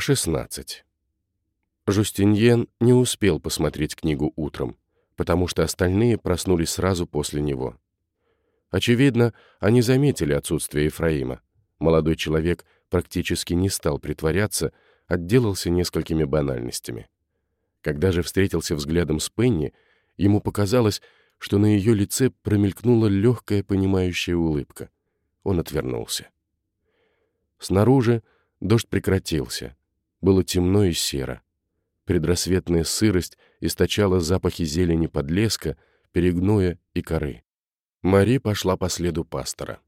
16. Жустиньен не успел посмотреть книгу утром, потому что остальные проснулись сразу после него. Очевидно, они заметили отсутствие Ефраима. Молодой человек практически не стал притворяться, отделался несколькими банальностями. Когда же встретился взглядом с Пенни, ему показалось, что на ее лице промелькнула легкая понимающая улыбка. Он отвернулся. Снаружи дождь прекратился — было темно и серо. Предрассветная сырость источала запахи зелени подлеска, перегноя и коры. Мари пошла по следу пастора.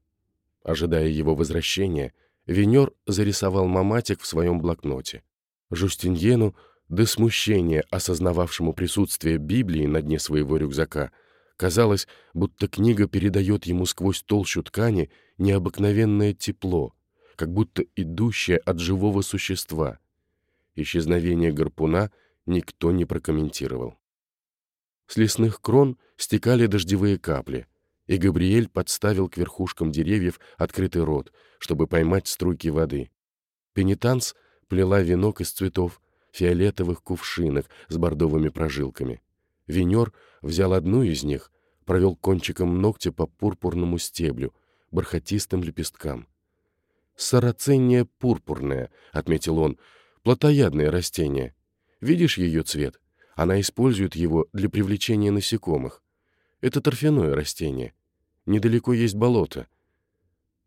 Ожидая его возвращения, Венер зарисовал маматик в своем блокноте. Жустиньену, до смущения осознававшему присутствие Библии на дне своего рюкзака, казалось, будто книга передает ему сквозь толщу ткани необыкновенное тепло, как будто идущее от живого существа — Исчезновение гарпуна никто не прокомментировал. С лесных крон стекали дождевые капли, и Габриэль подставил к верхушкам деревьев открытый рот, чтобы поймать струйки воды. Пенитанс плела венок из цветов, фиолетовых кувшинок с бордовыми прожилками. Венер взял одну из них, провел кончиком ногтя по пурпурному стеблю, бархатистым лепесткам. «Сарацения пурпурная», — отметил он, Плотоядное растение. Видишь ее цвет? Она использует его для привлечения насекомых. Это торфяное растение. Недалеко есть болото.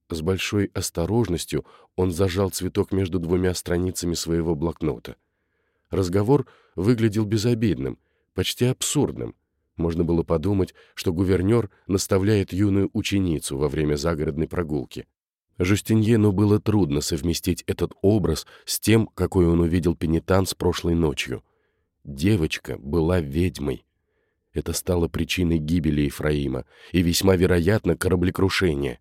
С большой осторожностью он зажал цветок между двумя страницами своего блокнота. Разговор выглядел безобидным, почти абсурдным. Можно было подумать, что гувернер наставляет юную ученицу во время загородной прогулки. Жустиньену было трудно совместить этот образ с тем, какой он увидел пенитанс прошлой ночью. Девочка была ведьмой. Это стало причиной гибели Ефраима и весьма вероятно кораблекрушения.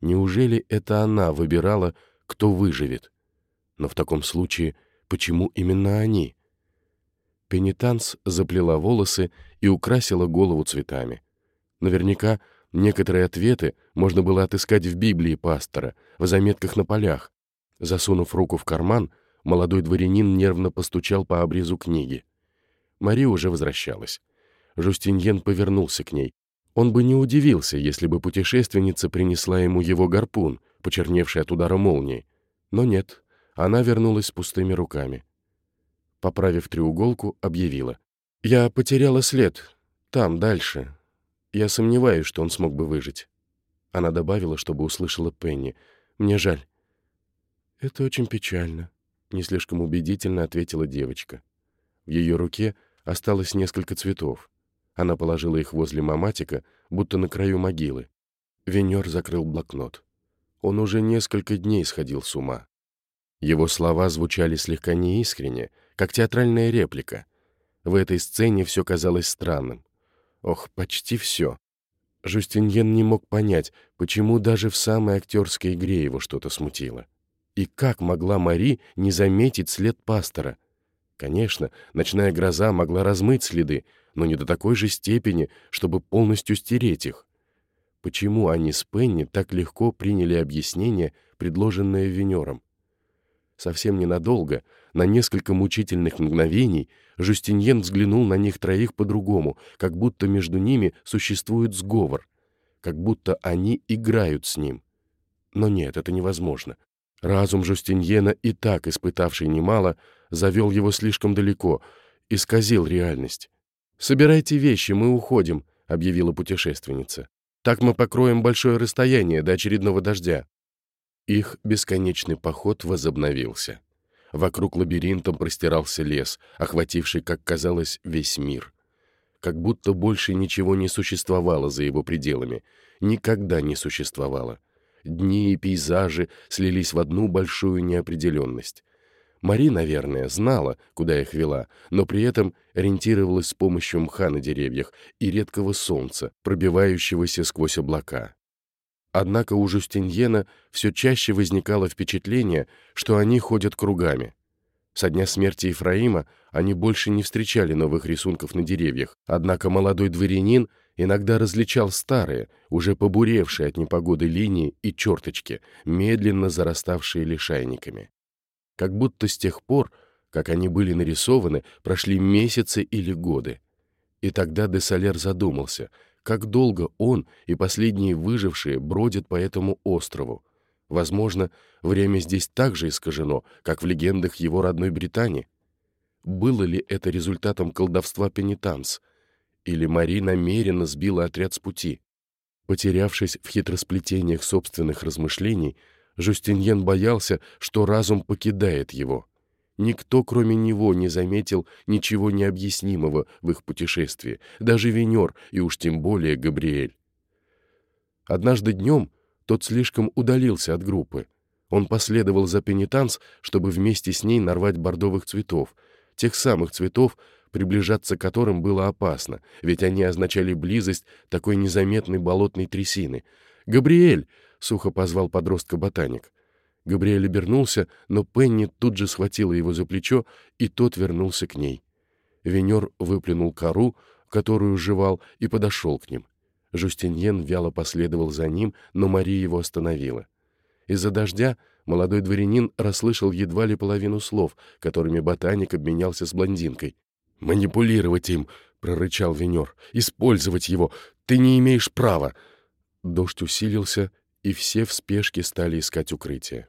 Неужели это она выбирала, кто выживет? Но в таком случае, почему именно они? Пенитанс заплела волосы и украсила голову цветами. Наверняка Некоторые ответы можно было отыскать в Библии пастора, в заметках на полях. Засунув руку в карман, молодой дворянин нервно постучал по обрезу книги. Мари уже возвращалась. Жустиньен повернулся к ней. Он бы не удивился, если бы путешественница принесла ему его гарпун, почерневший от удара молнии. Но нет, она вернулась с пустыми руками. Поправив треуголку, объявила. «Я потеряла след. Там, дальше, я сомневаюсь, что он смог бы выжить. Она добавила, чтобы услышала Пенни. Мне жаль. Это очень печально, не слишком убедительно ответила девочка. В ее руке осталось несколько цветов. Она положила их возле маматика, будто на краю могилы. Венер закрыл блокнот. Он уже несколько дней сходил с ума. Его слова звучали слегка неискренне, как театральная реплика. В этой сцене все казалось странным. Ох, почти все. Жустиньен не мог понять, почему даже в самой актерской игре его что-то смутило. И как могла Мари не заметить след пастора? Конечно, ночная гроза могла размыть следы, но не до такой же степени, чтобы полностью стереть их. Почему они с Пенни так легко приняли объяснение, предложенное Венером? Совсем ненадолго, на несколько мучительных мгновений, Жустиньен взглянул на них троих по-другому, как будто между ними существует сговор, как будто они играют с ним. Но нет, это невозможно. Разум Жустиньена, и так испытавший немало, завел его слишком далеко, исказил реальность. «Собирайте вещи, мы уходим», — объявила путешественница. «Так мы покроем большое расстояние до очередного дождя». Их бесконечный поход возобновился. Вокруг лабиринтом простирался лес, охвативший, как казалось, весь мир. Как будто больше ничего не существовало за его пределами. Никогда не существовало. Дни и пейзажи слились в одну большую неопределенность. Мари, наверное, знала, куда их вела, но при этом ориентировалась с помощью мха на деревьях и редкого солнца, пробивающегося сквозь облака. Однако у Жустиньена все чаще возникало впечатление, что они ходят кругами. Со дня смерти Ефраима они больше не встречали новых рисунков на деревьях, однако молодой дворянин иногда различал старые, уже побуревшие от непогоды линии и черточки, медленно зараставшие лишайниками. как будто с тех пор, как они были нарисованы, прошли месяцы или годы. И тогда де Солер задумался, как долго он и последние выжившие бродят по этому острову. Возможно, время здесь так же искажено, как в легендах его родной Британии. Было ли это результатом колдовства пенитанс? Или Мари намеренно сбила отряд с пути? Потерявшись в хитросплетениях собственных размышлений, Жустиньен боялся, что разум покидает его. Никто, кроме него, не заметил ничего необъяснимого в их путешествии, даже Венер и уж тем более Габриэль. Однажды днем тот слишком удалился от группы. Он последовал за пенитанс, чтобы вместе с ней нарвать бордовых цветов, тех самых цветов, приближаться к которым было опасно, ведь они означали близость такой незаметной болотной трясины. «Габриэль!» — сухо позвал подростка ботаник. Габриэль обернулся, но Пенни тут же схватила его за плечо, и тот вернулся к ней. Венер выплюнул кору, которую жевал, и подошел к ним. Жустиньен вяло последовал за ним, но Мария его остановила. Из-за дождя молодой дворянин расслышал едва ли половину слов, которыми ботаник обменялся с блондинкой. «Манипулировать им!» — прорычал Венер. «Использовать его! Ты не имеешь права!» Дождь усилился, и все в спешке стали искать укрытие.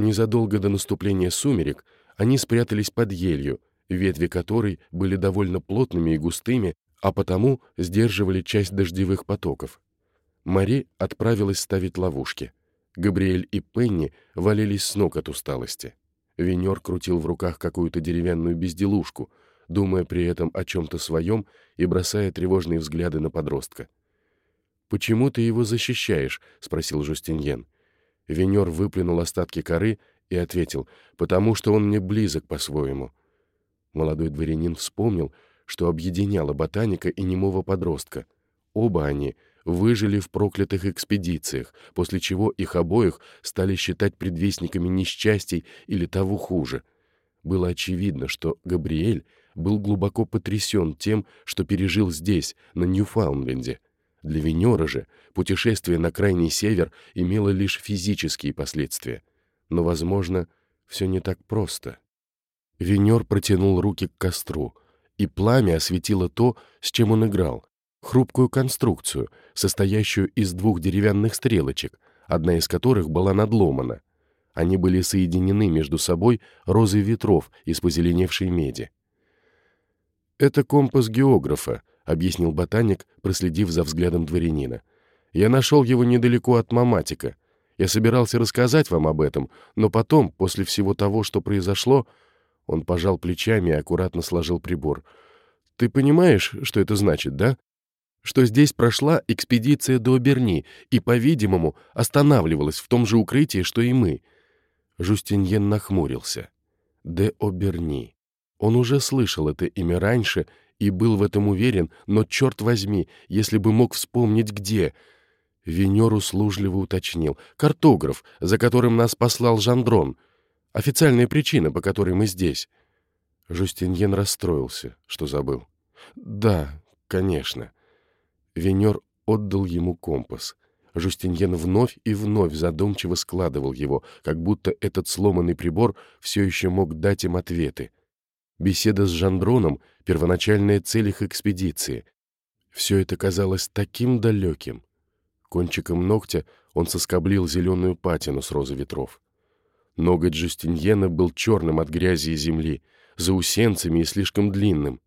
Незадолго до наступления сумерек они спрятались под елью, ветви которой были довольно плотными и густыми, а потому сдерживали часть дождевых потоков. Мари отправилась ставить ловушки. Габриэль и Пенни валились с ног от усталости. Венер крутил в руках какую-то деревянную безделушку, думая при этом о чем-то своем и бросая тревожные взгляды на подростка. «Почему ты его защищаешь?» — спросил Жустиньен. Венер выплюнул остатки коры и ответил, «Потому что он мне близок по-своему». Молодой дворянин вспомнил, что объединяло ботаника и немого подростка. Оба они выжили в проклятых экспедициях, после чего их обоих стали считать предвестниками несчастий или того хуже. Было очевидно, что Габриэль был глубоко потрясен тем, что пережил здесь, на Ньюфаундленде. Для Венера же путешествие на крайний север имело лишь физические последствия. Но, возможно, все не так просто. Венер протянул руки к костру — и пламя осветило то, с чем он играл. Хрупкую конструкцию, состоящую из двух деревянных стрелочек, одна из которых была надломана. Они были соединены между собой розой ветров из позеленевшей меди. «Это компас географа», — объяснил ботаник, проследив за взглядом дворянина. «Я нашел его недалеко от Маматика. Я собирался рассказать вам об этом, но потом, после всего того, что произошло, он пожал плечами и аккуратно сложил прибор. «Ты понимаешь, что это значит, да? Что здесь прошла экспедиция до Оберни и, по-видимому, останавливалась в том же укрытии, что и мы». Жустиньен нахмурился. «Де Оберни». Он уже слышал это имя раньше и был в этом уверен, но, черт возьми, если бы мог вспомнить, где... Венер услужливо уточнил. «Картограф, за которым нас послал Жандрон». Официальная причина, по которой мы здесь». Жустиньен расстроился, что забыл. «Да, конечно». Венер отдал ему компас. Жустиньен вновь и вновь задумчиво складывал его, как будто этот сломанный прибор все еще мог дать им ответы. Беседа с Жандроном — первоначальная цель их экспедиции. Все это казалось таким далеким. Кончиком ногтя он соскоблил зеленую патину с розы ветров. Ноготь Жустиньена был черным от грязи и земли, заусенцами и слишком длинным.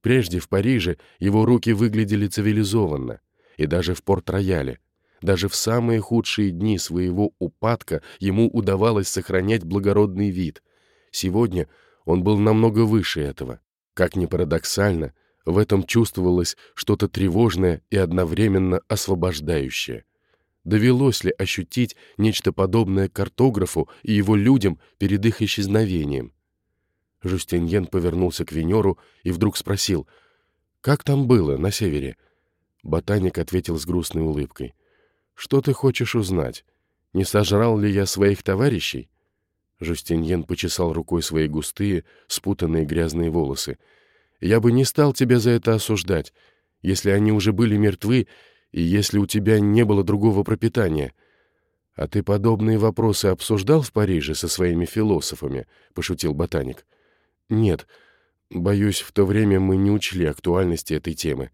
Прежде в Париже его руки выглядели цивилизованно, и даже в Порт-Рояле. Даже в самые худшие дни своего упадка ему удавалось сохранять благородный вид. Сегодня он был намного выше этого. Как ни парадоксально, в этом чувствовалось что-то тревожное и одновременно освобождающее довелось ли ощутить нечто подобное картографу и его людям перед их исчезновением. Жустиньен повернулся к Венеру и вдруг спросил, «Как там было, на севере?» Ботаник ответил с грустной улыбкой, «Что ты хочешь узнать? Не сожрал ли я своих товарищей?» Жустиньен почесал рукой свои густые, спутанные грязные волосы. «Я бы не стал тебя за это осуждать. Если они уже были мертвы, и если у тебя не было другого пропитания. «А ты подобные вопросы обсуждал в Париже со своими философами?» — пошутил ботаник. «Нет. Боюсь, в то время мы не учли актуальности этой темы».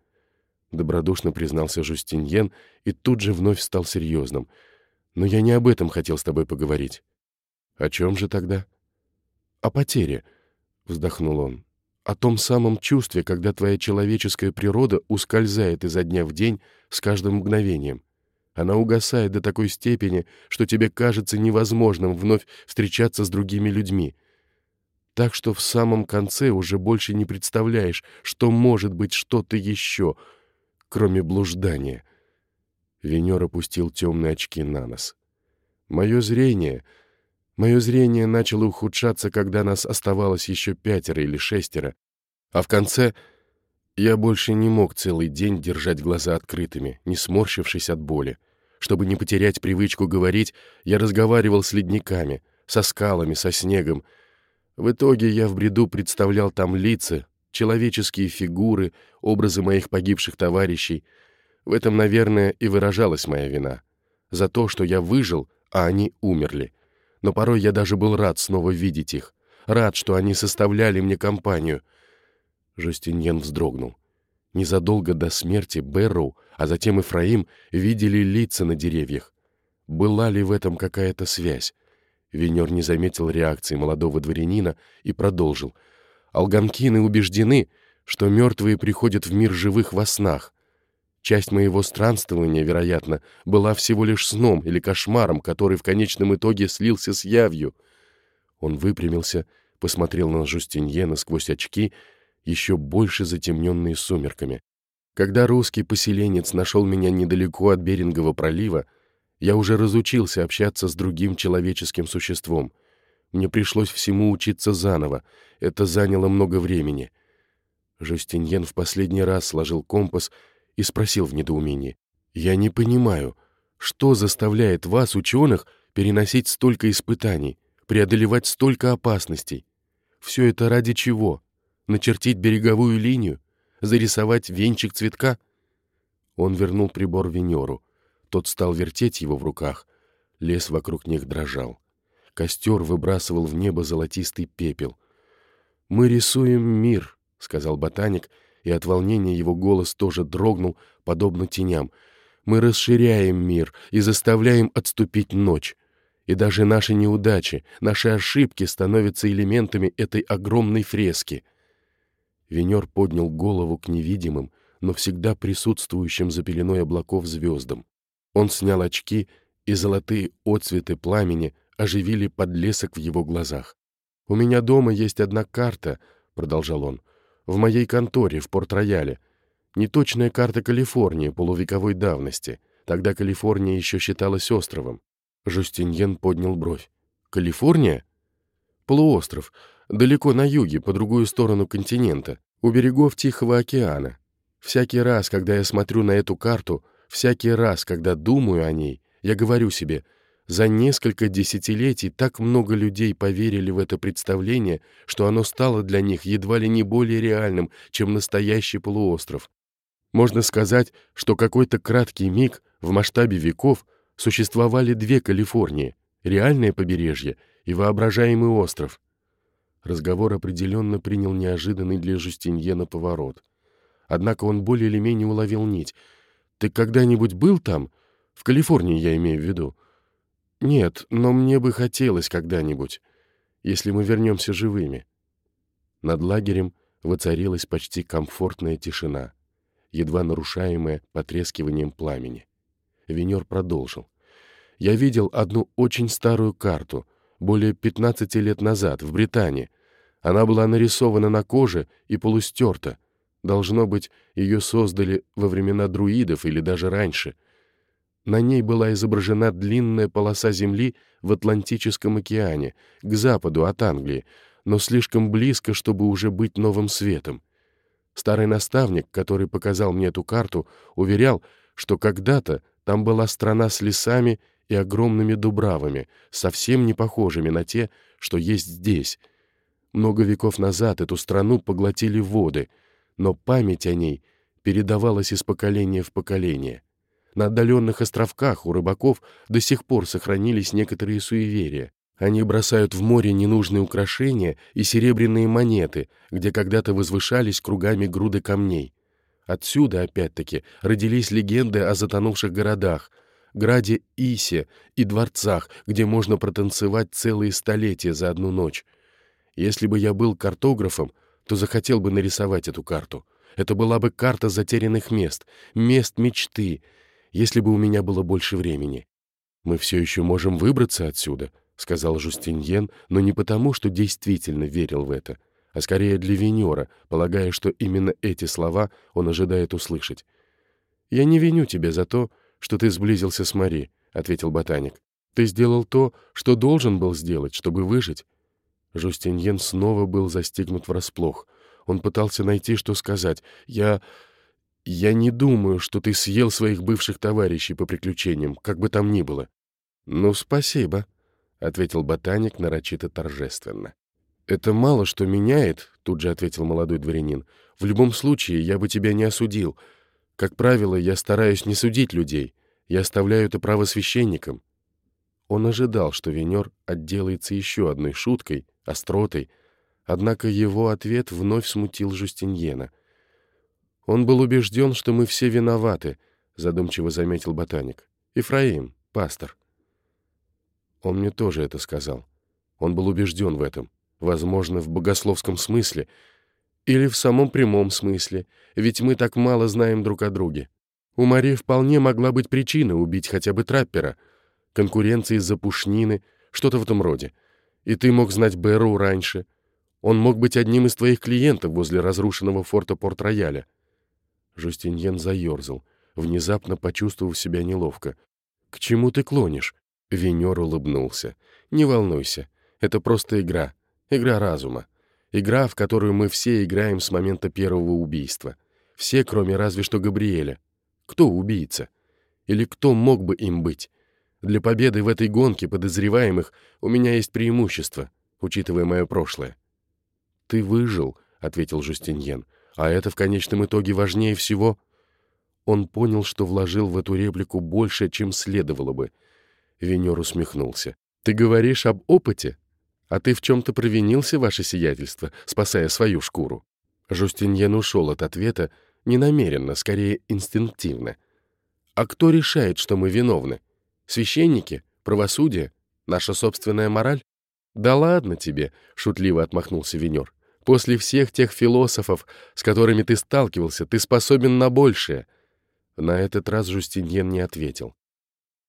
Добродушно признался Жустиньен и тут же вновь стал серьезным. «Но я не об этом хотел с тобой поговорить». «О чем же тогда?» «О потере», — вздохнул он. «О том самом чувстве, когда твоя человеческая природа ускользает изо дня в день с каждым мгновением». Она угасает до такой степени, что тебе кажется невозможным вновь встречаться с другими людьми. Так что в самом конце уже больше не представляешь, что может быть что-то еще, кроме блуждания. Венер опустил темные очки на нос. Мое зрение... Мое зрение начало ухудшаться, когда нас оставалось еще пятеро или шестеро, а в конце я больше не мог целый день держать глаза открытыми, не сморщившись от боли. Чтобы не потерять привычку говорить, я разговаривал с ледниками, со скалами, со снегом. В итоге я в бреду представлял там лица, человеческие фигуры, образы моих погибших товарищей. В этом, наверное, и выражалась моя вина. За то, что я выжил, а они умерли. Но порой я даже был рад снова видеть их. Рад, что они составляли мне компанию. Жустиньен вздрогнул. Незадолго до смерти Бэрроу, а затем Ифраим видели лица на деревьях. Была ли в этом какая-то связь? Венер не заметил реакции молодого дворянина и продолжил. «Алганкины убеждены, что мертвые приходят в мир живых во снах. Часть моего странствования, вероятно, была всего лишь сном или кошмаром, который в конечном итоге слился с явью». Он выпрямился, посмотрел на Жустиньена сквозь очки еще больше затемненные сумерками. Когда русский поселенец нашел меня недалеко от Берингового пролива, я уже разучился общаться с другим человеческим существом. Мне пришлось всему учиться заново. Это заняло много времени. Жустиньен в последний раз сложил компас и спросил в недоумении. «Я не понимаю, что заставляет вас, ученых, переносить столько испытаний, преодолевать столько опасностей? Все это ради чего?» начертить береговую линию, зарисовать венчик цветка. Он вернул прибор Венеру. Тот стал вертеть его в руках. Лес вокруг них дрожал. Костер выбрасывал в небо золотистый пепел. «Мы рисуем мир», — сказал ботаник, и от волнения его голос тоже дрогнул, подобно теням. «Мы расширяем мир и заставляем отступить ночь. И даже наши неудачи, наши ошибки становятся элементами этой огромной фрески. Венер поднял голову к невидимым, но всегда присутствующим за пеленой облаков звездам. Он снял очки, и золотые отцветы пламени оживили подлесок в его глазах. «У меня дома есть одна карта», — продолжал он, — «в моей конторе в Порт-Рояле. Неточная карта Калифорнии полувековой давности. Тогда Калифорния еще считалась островом». Жустиньен поднял бровь. «Калифорния?» «Полуостров далеко на юге, по другую сторону континента, у берегов Тихого океана. Всякий раз, когда я смотрю на эту карту, всякий раз, когда думаю о ней, я говорю себе, за несколько десятилетий так много людей поверили в это представление, что оно стало для них едва ли не более реальным, чем настоящий полуостров. Можно сказать, что какой-то краткий миг в масштабе веков существовали две Калифорнии — реальное побережье и воображаемый остров — Разговор определенно принял неожиданный для Жустиньена поворот. Однако он более или менее уловил нить. «Ты когда-нибудь был там? В Калифорнии, я имею в виду». «Нет, но мне бы хотелось когда-нибудь, если мы вернемся живыми». Над лагерем воцарилась почти комфортная тишина, едва нарушаемая потрескиванием пламени. Венер продолжил. «Я видел одну очень старую карту, более 15 лет назад, в Британии. Она была нарисована на коже и полустерта. Должно быть, ее создали во времена друидов или даже раньше. На ней была изображена длинная полоса земли в Атлантическом океане, к западу от Англии, но слишком близко, чтобы уже быть новым светом. Старый наставник, который показал мне эту карту, уверял, что когда-то там была страна с лесами и огромными дубравами, совсем не похожими на те, что есть здесь. Много веков назад эту страну поглотили воды, но память о ней передавалась из поколения в поколение. На отдаленных островках у рыбаков до сих пор сохранились некоторые суеверия. Они бросают в море ненужные украшения и серебряные монеты, где когда-то возвышались кругами груды камней. Отсюда, опять-таки, родились легенды о затонувших городах, граде Исе и дворцах, где можно протанцевать целые столетия за одну ночь. Если бы я был картографом, то захотел бы нарисовать эту карту. Это была бы карта затерянных мест, мест мечты, если бы у меня было больше времени. Мы все еще можем выбраться отсюда, — сказал Жустиньен, но не потому, что действительно верил в это, а скорее для Венера, полагая, что именно эти слова он ожидает услышать. «Я не виню тебя за то, что ты сблизился с Мари», — ответил ботаник. «Ты сделал то, что должен был сделать, чтобы выжить». Жустиньен снова был застигнут врасплох. Он пытался найти, что сказать. «Я... я не думаю, что ты съел своих бывших товарищей по приключениям, как бы там ни было». «Ну, спасибо», — ответил ботаник нарочито торжественно. «Это мало что меняет», — тут же ответил молодой дворянин. «В любом случае, я бы тебя не осудил. Как правило, я стараюсь не судить людей. Я оставляю это право священникам». Он ожидал, что Венер отделается еще одной шуткой, остротой, однако его ответ вновь смутил Жустиньена. «Он был убежден, что мы все виноваты», — задумчиво заметил ботаник. «Ифраим, пастор». Он мне тоже это сказал. Он был убежден в этом. Возможно, в богословском смысле. Или в самом прямом смысле. Ведь мы так мало знаем друг о друге. У Мари вполне могла быть причина убить хотя бы траппера. Конкуренция из-за пушнины, что-то в этом роде. И ты мог знать Бэрроу раньше. Он мог быть одним из твоих клиентов возле разрушенного форта Порт-Рояля. Жустиньен заерзал, внезапно почувствовав себя неловко. «К чему ты клонишь?» Венер улыбнулся. «Не волнуйся, это просто игра. Игра разума. Игра, в которую мы все играем с момента первого убийства. Все, кроме разве что Габриэля. Кто убийца? Или кто мог бы им быть? Для победы в этой гонке подозреваемых у меня есть преимущество, учитывая мое прошлое». «Ты выжил», — ответил Жустиньен. «А это в конечном итоге важнее всего». Он понял, что вложил в эту реплику больше, чем следовало бы — Венер усмехнулся. «Ты говоришь об опыте? А ты в чем-то провинился, ваше сиятельство, спасая свою шкуру?» Жустиньен ушел от ответа не намеренно, скорее инстинктивно. «А кто решает, что мы виновны? Священники? Правосудие? Наша собственная мораль?» «Да ладно тебе», — шутливо отмахнулся Венер. «После всех тех философов, с которыми ты сталкивался, ты способен на большее». На этот раз Жустиньен не ответил.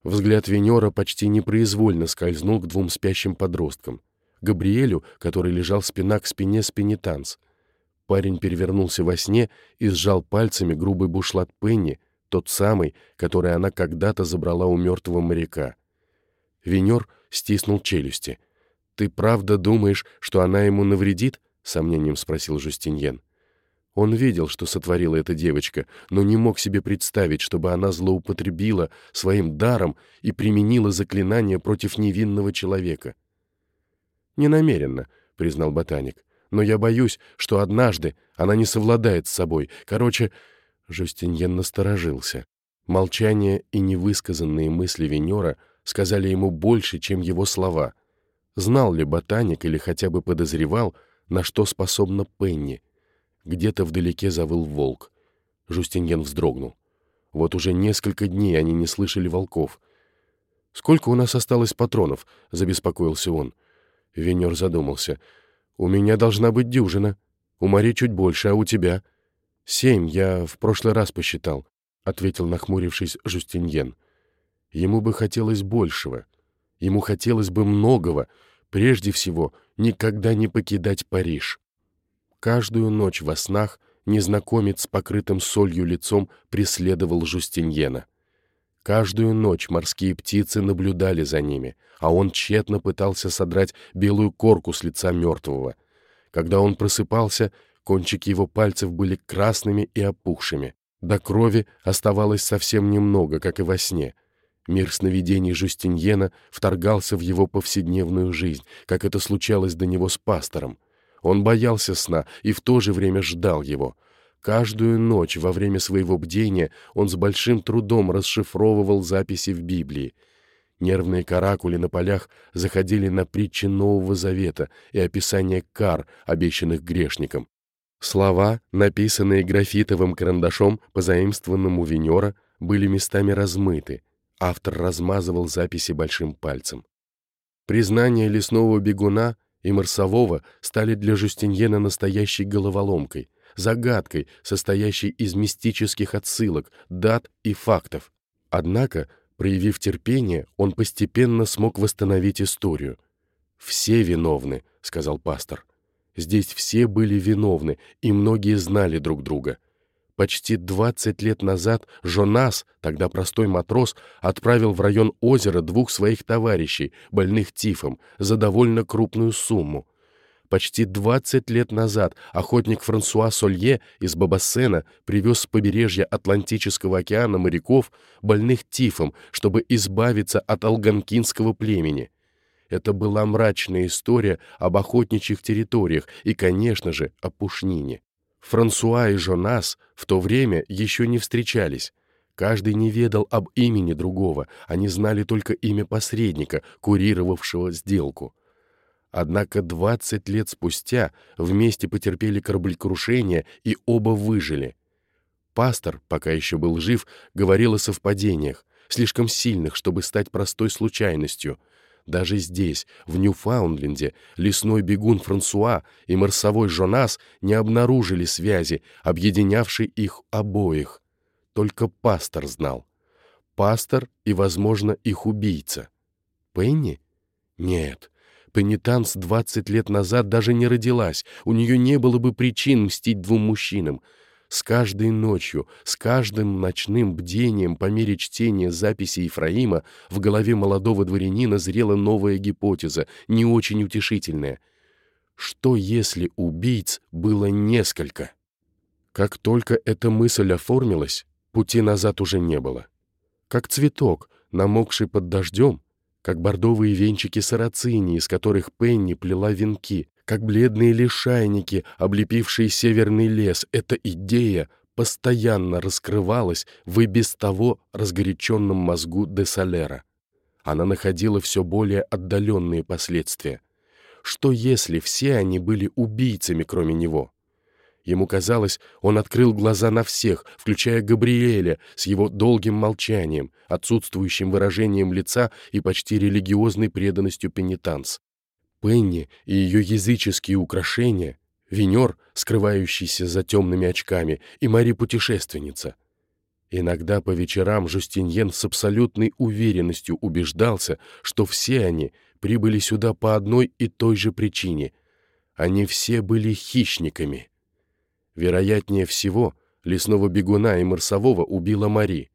Взгляд Венера почти непроизвольно скользнул к двум спящим подросткам. Габриэлю, который лежал спина к спине с пенитанс. Парень перевернулся во сне и сжал пальцами грубый бушлат Пенни, тот самый, который она когда-то забрала у мертвого моряка. Венер стиснул челюсти. «Ты правда думаешь, что она ему навредит?» — сомнением спросил Жустиньен. Он видел, что сотворила эта девочка, но не мог себе представить, чтобы она злоупотребила своим даром и применила заклинание против невинного человека. «Ненамеренно», — признал ботаник, — «но я боюсь, что однажды она не совладает с собой. Короче...» Жустиньен насторожился. Молчание и невысказанные мысли Венера сказали ему больше, чем его слова. Знал ли ботаник или хотя бы подозревал, на что способна Пенни — где-то вдалеке завыл волк. Жустиньен вздрогнул. Вот уже несколько дней они не слышали волков. «Сколько у нас осталось патронов?» — забеспокоился он. Венер задумался. «У меня должна быть дюжина. У Мари чуть больше, а у тебя?» «Семь, я в прошлый раз посчитал», — ответил, нахмурившись, Жустиньен. Ему бы хотелось большего. Ему хотелось бы многого. Прежде всего, никогда не покидать Париж. Каждую ночь во снах незнакомец с покрытым солью лицом преследовал Жустиньена. Каждую ночь морские птицы наблюдали за ними, а он тщетно пытался содрать белую корку с лица мертвого. Когда он просыпался, кончики его пальцев были красными и опухшими. До крови оставалось совсем немного, как и во сне. Мир сновидений Жустиньена вторгался в его повседневную жизнь, как это случалось до него с пастором. Он боялся сна и в то же время ждал его. Каждую ночь во время своего бдения он с большим трудом расшифровывал записи в Библии. Нервные каракули на полях заходили на притчи Нового Завета и описание кар, обещанных грешникам. Слова, написанные графитовым карандашом, позаимствованным у Венера, были местами размыты. Автор размазывал записи большим пальцем. Признания лесного бегуна и марсового стали для Жустиньена настоящей головоломкой, загадкой, состоящей из мистических отсылок, дат и фактов. Однако, проявив терпение, он постепенно смог восстановить историю. «Все виновны», — сказал пастор. «Здесь все были виновны, и многие знали друг друга». Почти 20 лет назад Жонас, тогда простой матрос, отправил в район озера двух своих товарищей, больных тифом, за довольно крупную сумму. Почти 20 лет назад охотник Франсуа Солье из Бабассена привез с побережья Атлантического океана моряков, больных тифом, чтобы избавиться от алганкинского племени. Это была мрачная история об охотничьих территориях и, конечно же, о пушнине. Франсуа и Жонас в то время еще не встречались. Каждый не ведал об имени другого, они знали только имя посредника, курировавшего сделку. Однако 20 лет спустя вместе потерпели кораблекрушение и оба выжили. Пастор, пока еще был жив, говорил о совпадениях, слишком сильных, чтобы стать простой случайностью. Даже здесь, в Ньюфаундленде, лесной бегун Франсуа и марсовой Жонас не обнаружили связи, объединявшей их обоих. Только пастор знал. Пастор и, возможно, их убийца. Пенни? Нет, Пенитанс 20 лет назад даже не родилась, у нее не было бы причин мстить двум мужчинам. С каждой ночью, с каждым ночным бдением по мере чтения записи Ефраима в голове молодого дворянина зрела новая гипотеза, не очень утешительная. Что если убийц было несколько? Как только эта мысль оформилась, пути назад уже не было. Как цветок, намокший под дождем, как бордовые венчики сарацини, из которых Пенни плела венки, как бледные лишайники, облепившие северный лес, эта идея постоянно раскрывалась в и без того разгоряченном мозгу де Солера. Она находила все более отдаленные последствия. Что если все они были убийцами, кроме него? Ему казалось, он открыл глаза на всех, включая Габриэля с его долгим молчанием, отсутствующим выражением лица и почти религиозной преданностью пенитанс. Пенни и ее языческие украшения, Венер, скрывающийся за темными очками, и Мари-путешественница. Иногда по вечерам Жустиньен с абсолютной уверенностью убеждался, что все они прибыли сюда по одной и той же причине. Они все были хищниками. Вероятнее всего, лесного бегуна и марсового убила Мари.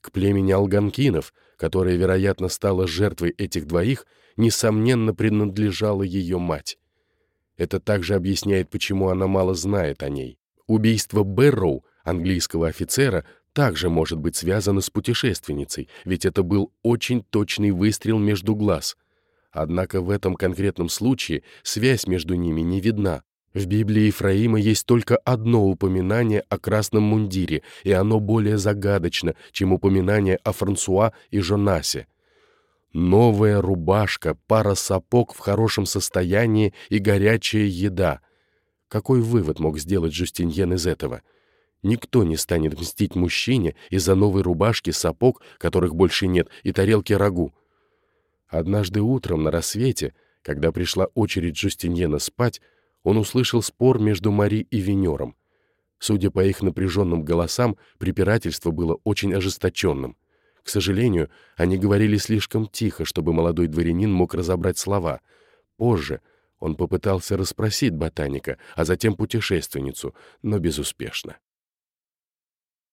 К племени алганкинов, которая, вероятно, стала жертвой этих двоих, несомненно принадлежала ее мать. Это также объясняет, почему она мало знает о ней. Убийство Бэрроу, английского офицера, также может быть связано с путешественницей, ведь это был очень точный выстрел между глаз. Однако в этом конкретном случае связь между ними не видна. В Библии Ефраима есть только одно упоминание о красном мундире, и оно более загадочно, чем упоминание о Франсуа и Жонасе. Новая рубашка, пара сапог в хорошем состоянии и горячая еда. Какой вывод мог сделать Жустиньен из этого? Никто не станет мстить мужчине из-за новой рубашки, сапог, которых больше нет, и тарелки рагу. Однажды утром на рассвете, когда пришла очередь Жустиньена спать, он услышал спор между Мари и Венером. Судя по их напряженным голосам, препирательство было очень ожесточенным. К сожалению, они говорили слишком тихо, чтобы молодой дворянин мог разобрать слова. Позже он попытался расспросить ботаника, а затем путешественницу, но безуспешно.